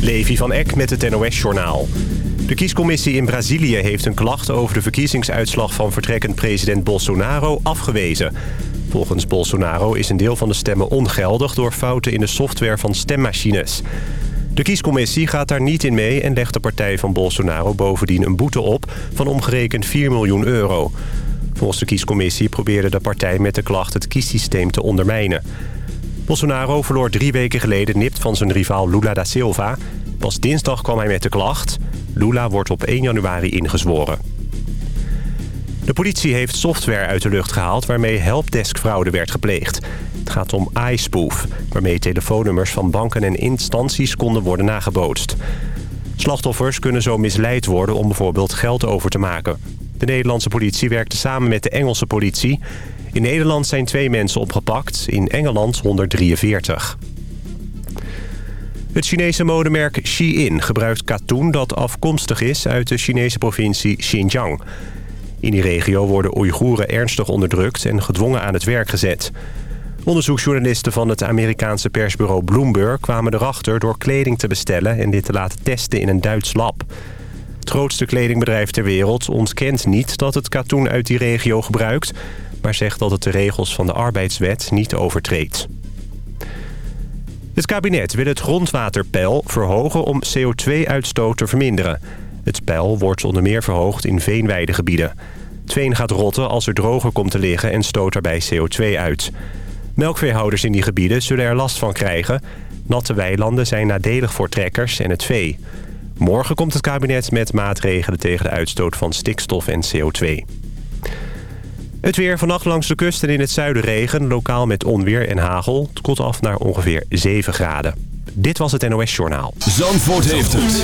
Levi van Eck met het NOS-journaal. De kiescommissie in Brazilië heeft een klacht over de verkiezingsuitslag van vertrekkend president Bolsonaro afgewezen. Volgens Bolsonaro is een deel van de stemmen ongeldig door fouten in de software van stemmachines. De kiescommissie gaat daar niet in mee en legt de partij van Bolsonaro bovendien een boete op van omgerekend 4 miljoen euro. Volgens de kiescommissie probeerde de partij met de klacht het kiessysteem te ondermijnen. Bolsonaro verloor drie weken geleden nipt van zijn rivaal Lula da Silva. Pas dinsdag kwam hij met de klacht. Lula wordt op 1 januari ingezworen. De politie heeft software uit de lucht gehaald waarmee helpdeskfraude werd gepleegd. Het gaat om iSpoof, waarmee telefoonnummers van banken en instanties konden worden nagebootst. Slachtoffers kunnen zo misleid worden om bijvoorbeeld geld over te maken. De Nederlandse politie werkte samen met de Engelse politie. In Nederland zijn twee mensen opgepakt, in Engeland 143. Het Chinese modemerk Shein gebruikt katoen dat afkomstig is uit de Chinese provincie Xinjiang. In die regio worden Oeigoeren ernstig onderdrukt en gedwongen aan het werk gezet. Onderzoeksjournalisten van het Amerikaanse persbureau Bloomberg kwamen erachter door kleding te bestellen en dit te laten testen in een Duits lab. Het grootste kledingbedrijf ter wereld ontkent niet dat het katoen uit die regio gebruikt... maar zegt dat het de regels van de arbeidswet niet overtreedt. Het kabinet wil het grondwaterpeil verhogen om CO2-uitstoot te verminderen. Het peil wordt onder meer verhoogd in veenweidegebieden. Het veen gaat rotten als er droger komt te liggen en stoot daarbij CO2 uit. Melkveehouders in die gebieden zullen er last van krijgen. Natte weilanden zijn nadelig voor trekkers en het vee. Morgen komt het kabinet met maatregelen tegen de uitstoot van stikstof en CO2. Het weer vannacht langs de kust en in het zuiden regen. Lokaal met onweer en hagel. Het koelt af naar ongeveer 7 graden. Dit was het NOS Journaal. Zandvoort heeft het.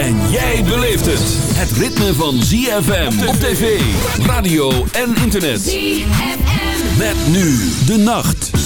En jij beleeft het. Het ritme van ZFM op tv, radio en internet. ZFM. Met nu de nacht.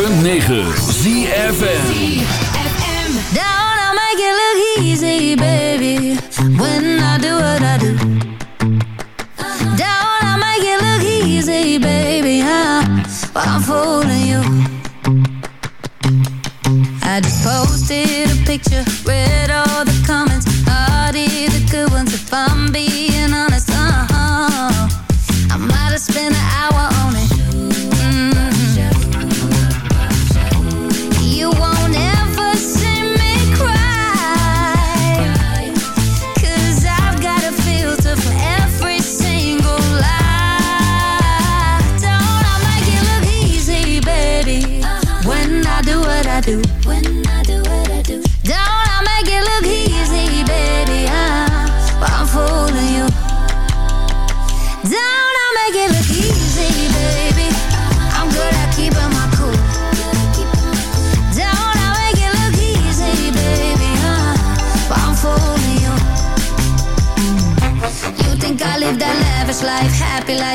106.9 ZFN Down, I make it look easy, baby. When I do what I do. Down, I make it look easy, baby I'm, I'm fooling you. I just posted a picture Read all the comments. Hardy, the good ones, if I'm being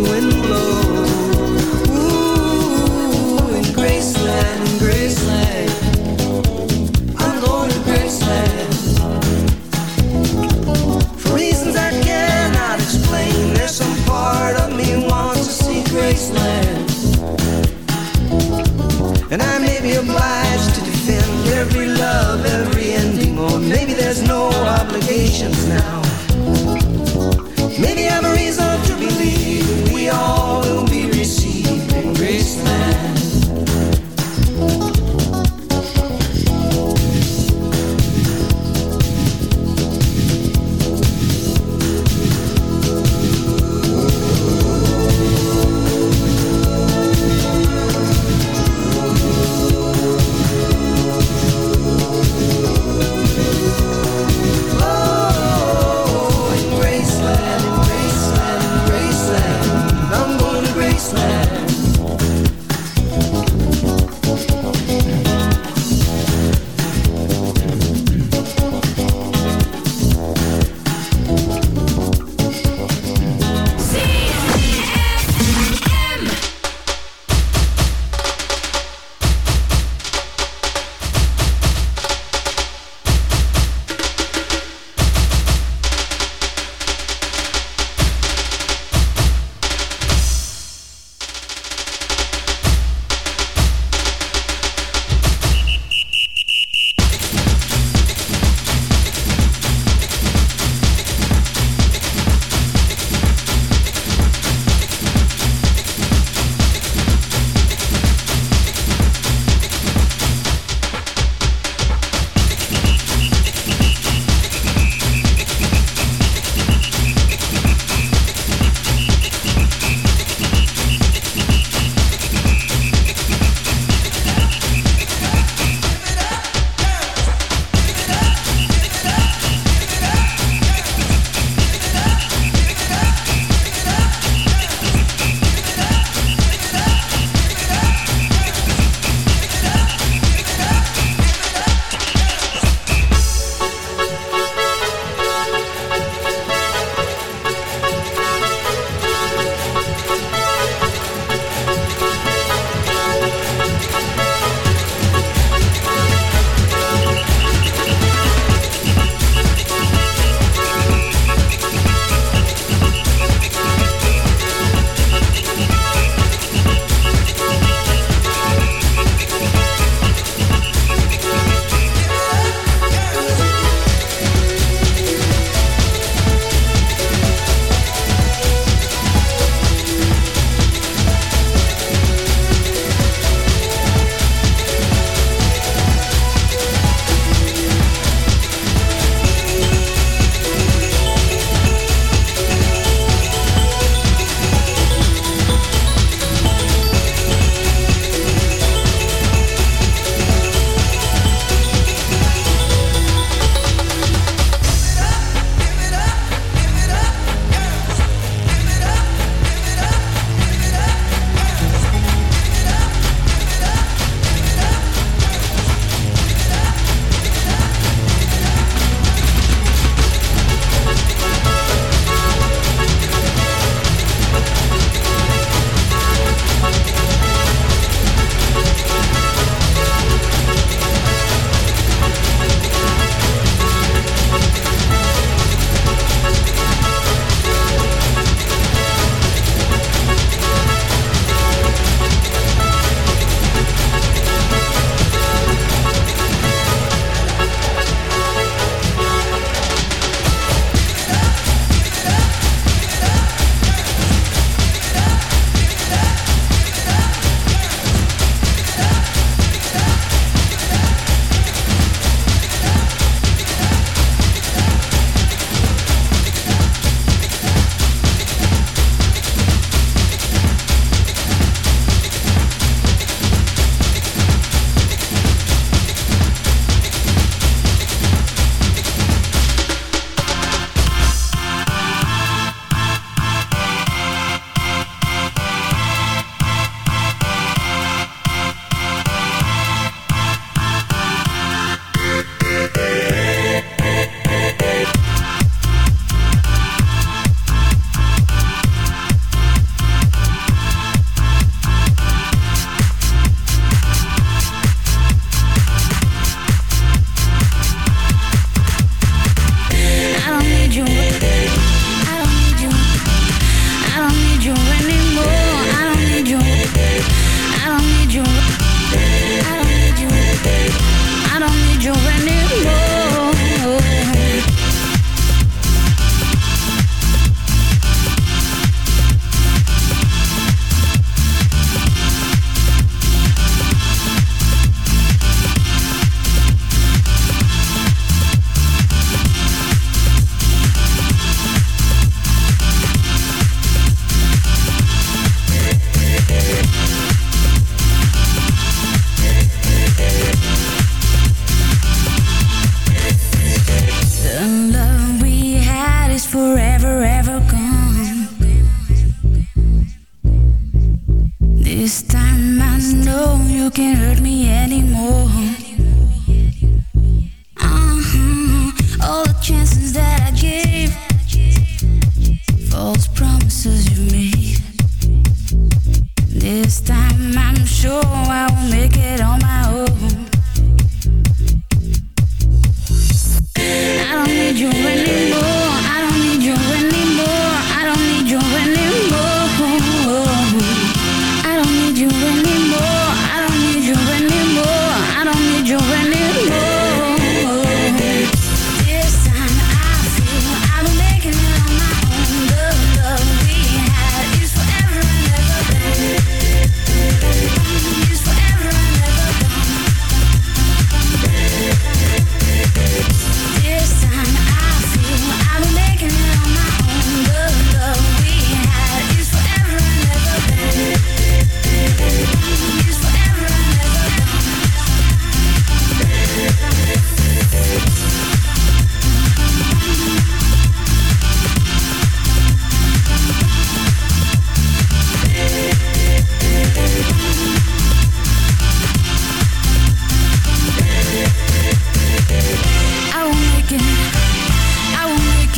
when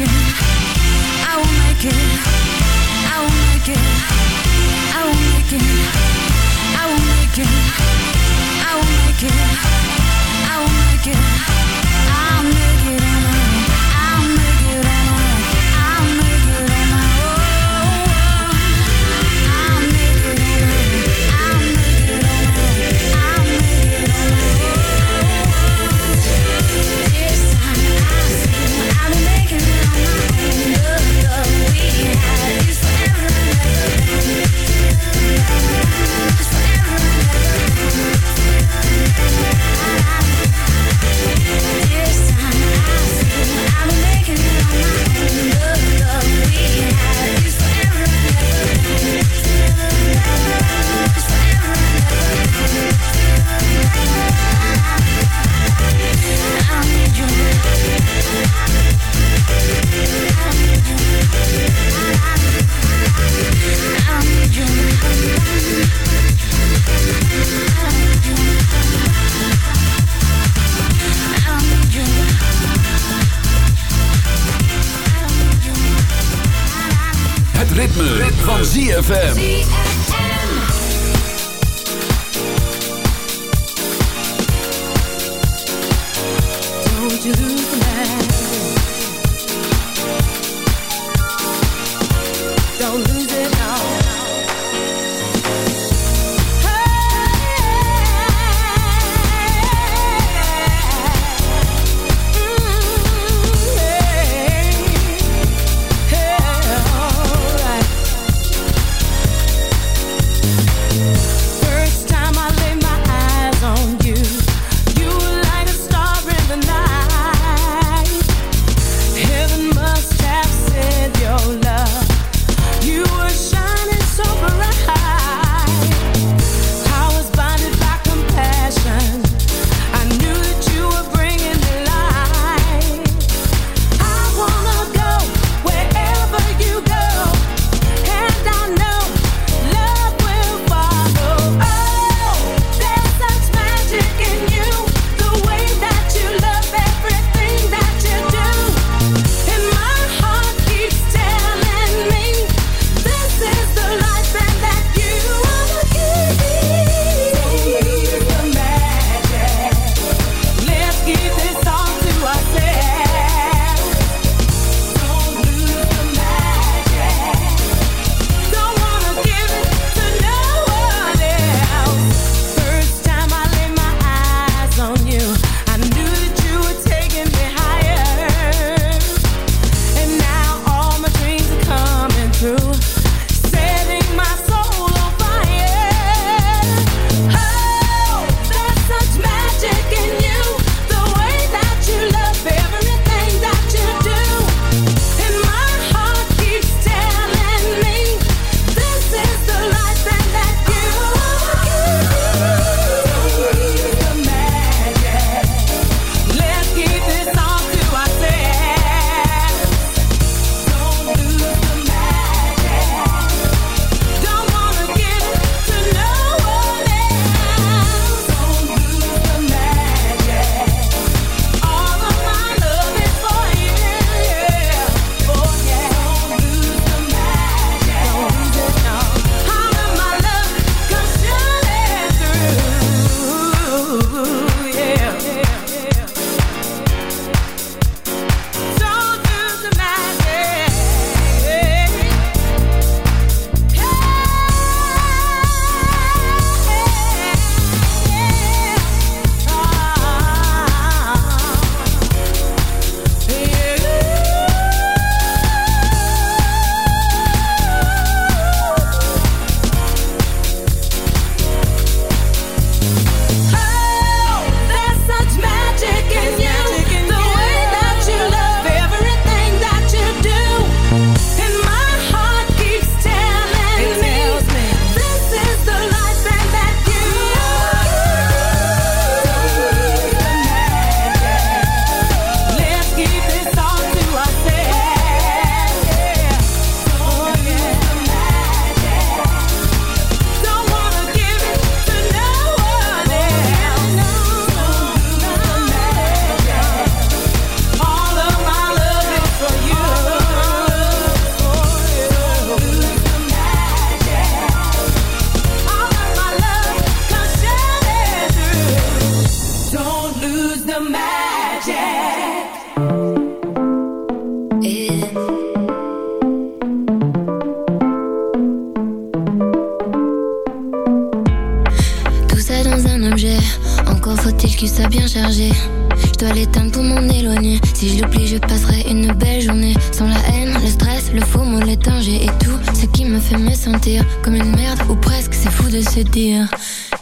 it. I will make it. I will make it. I will make it. I will make it. I will make it.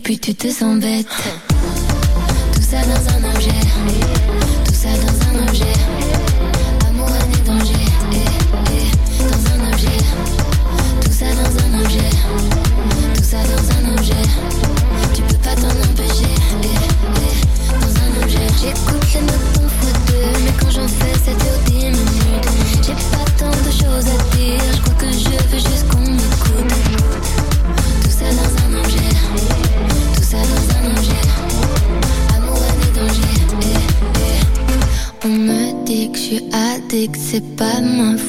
puis tu te sens bête. Tout ça dans un objet.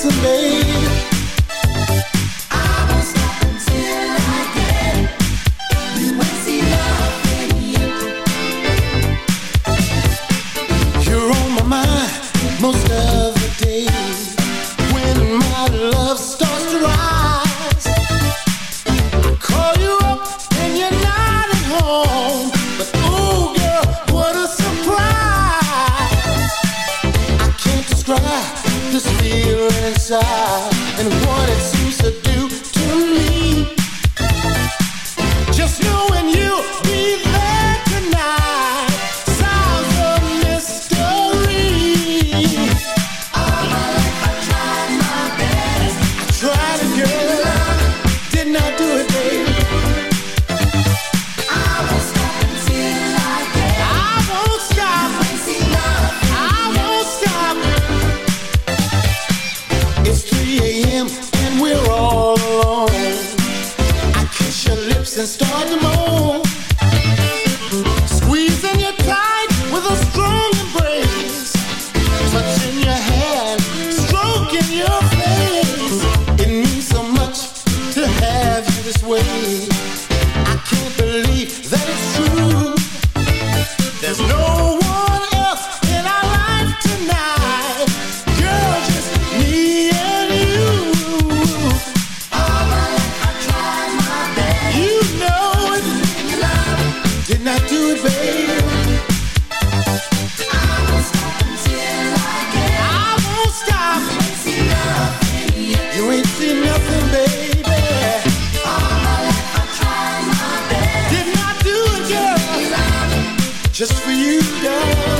to me. Just for you, darling.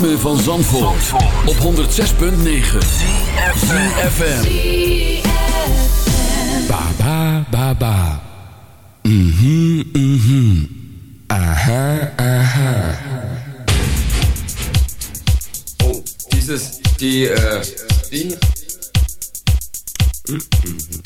ritme van Zandvoort, op 106.9 CFFM Ba ba ba ba. Mhm mm mhm. Mm aha aha. die, äh, die. Mm -mm.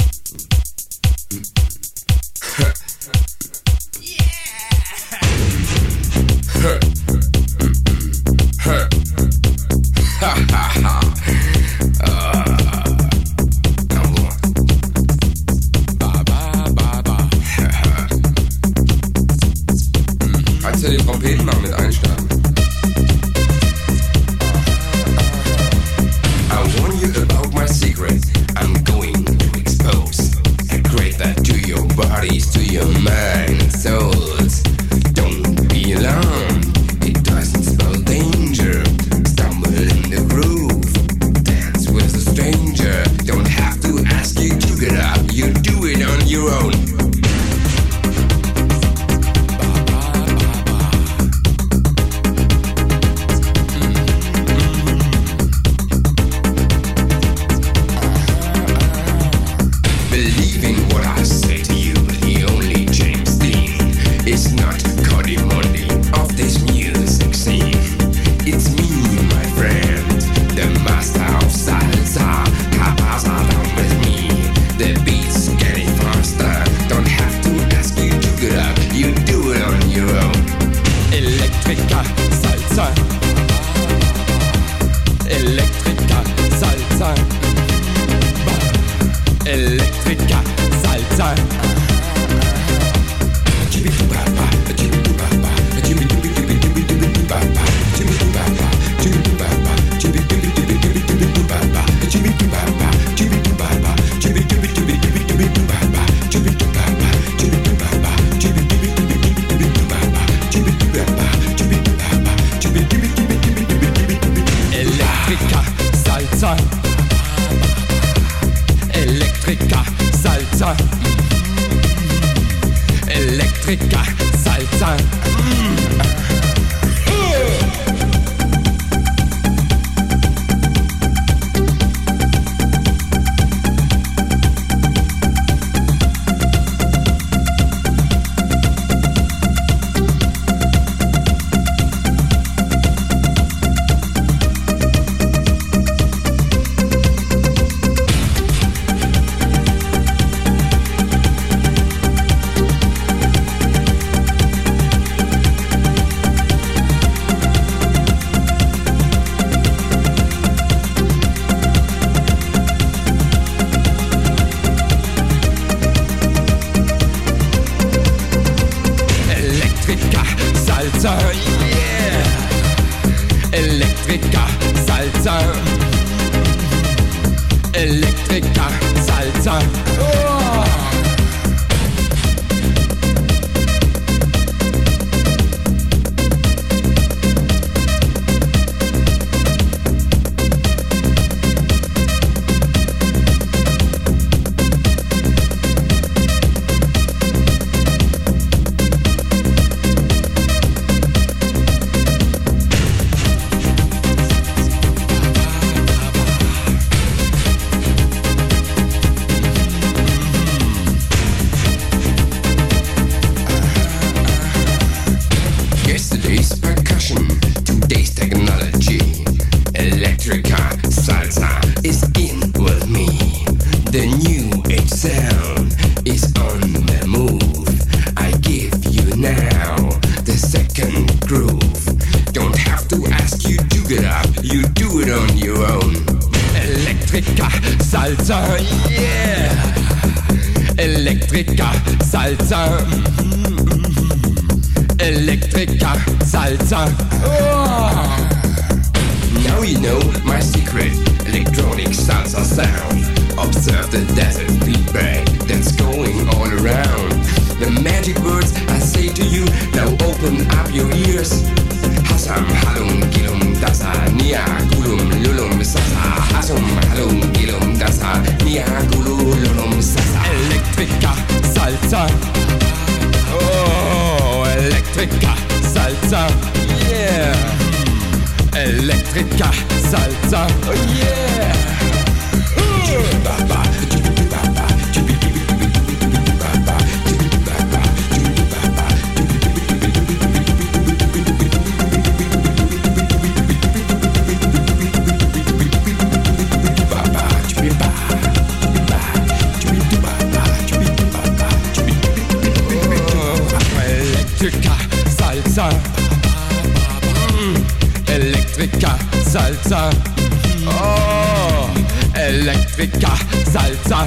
Electrica salsa. Mm, Electrica salsa. Oh, Electrica salsa.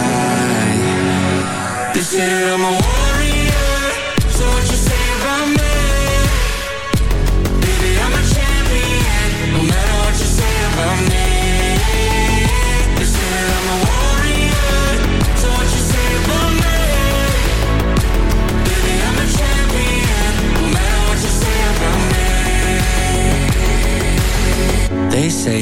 Consider I'm a warrior So what you say about me? Baby, I'm a champion No matter what you say about me. Consider I'm a warrior So what you say about me? Baby, I'm a champion No matter what you say about me. They say